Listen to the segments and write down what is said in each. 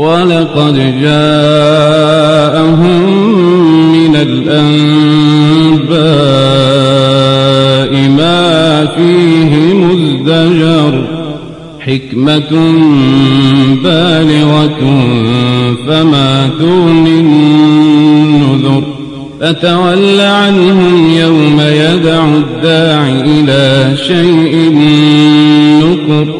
ولقد جاءهم من الأنباء ما فيه مزدجر حكمة بالغة فما تغني النذر فتول عنهم يوم يدع الداع إلى شيء نكر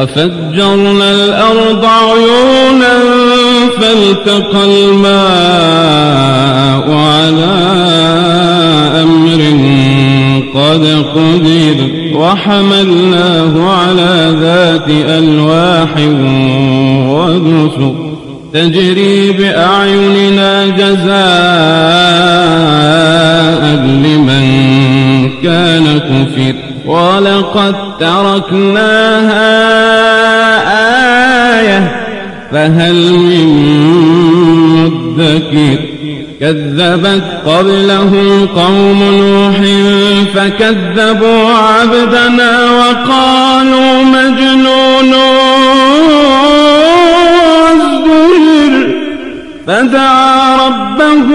وفجرنا الأرض عيونا فالتقى الماء على أمر قد قدر وحملناه على ذات ألواح ودسر تجري بأعيننا جزاء لمن كان كفر. ولقد تركناها آية فهل من مدكر؟ كذبت قبلهم قوم نوح فكذبوا عبدنا وقالوا مجنون. ازدجر فدعا ربه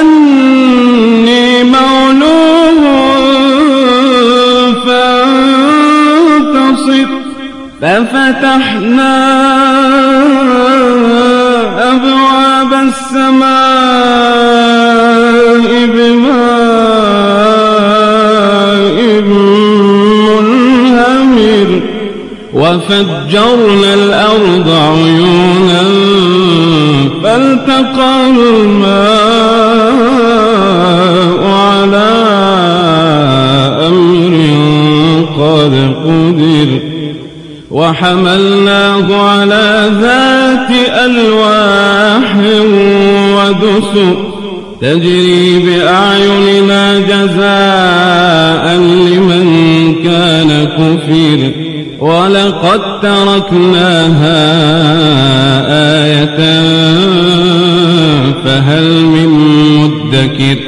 أني ففتحنا أبواب السماء بماء منهمر وفجرنا الأرض عيونا فالتقى الماء على وحملناه على ذات ألواح ودسر تجري بأعيننا جزاء لمن كان كفر ولقد تركناها آية فهل من مدكر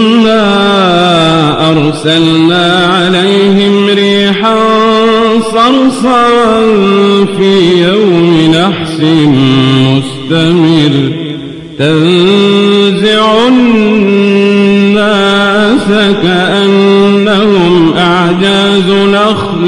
أرسلنا عليهم ريحا صرصرا في يوم نحس مستمر. تنزع الناس كأنهم أعجاز نخل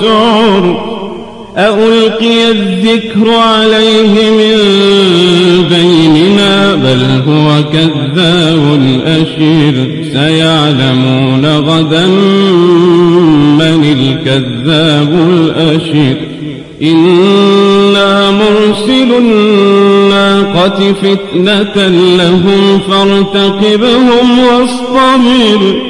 وسعر ألقي الذكر عليه من بيننا بل هو كذاب أشير سيعلمون غدا من الكذاب الأشير إنا مرسل الناقة فتنة لهم فارتقبهم واصطبر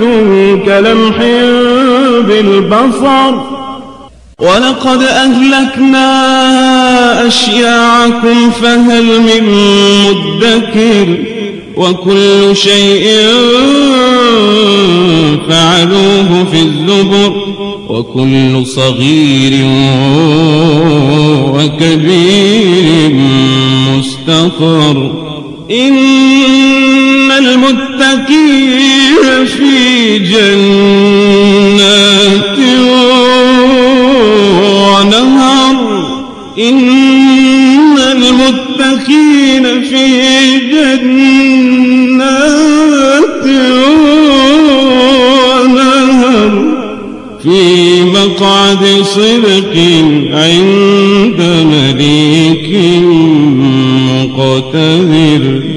واحدة كلمح بالبصر. ولقد أهلكنا أشياعكم فهل من مدكر؟ وكل شيء فعلوه في الزبر. وكل صغير وكبير مستقر. إن المتقين جنات ونهر. إن المتقين في جنات ونهر. في مقعد صدق عند مليك مقتدر.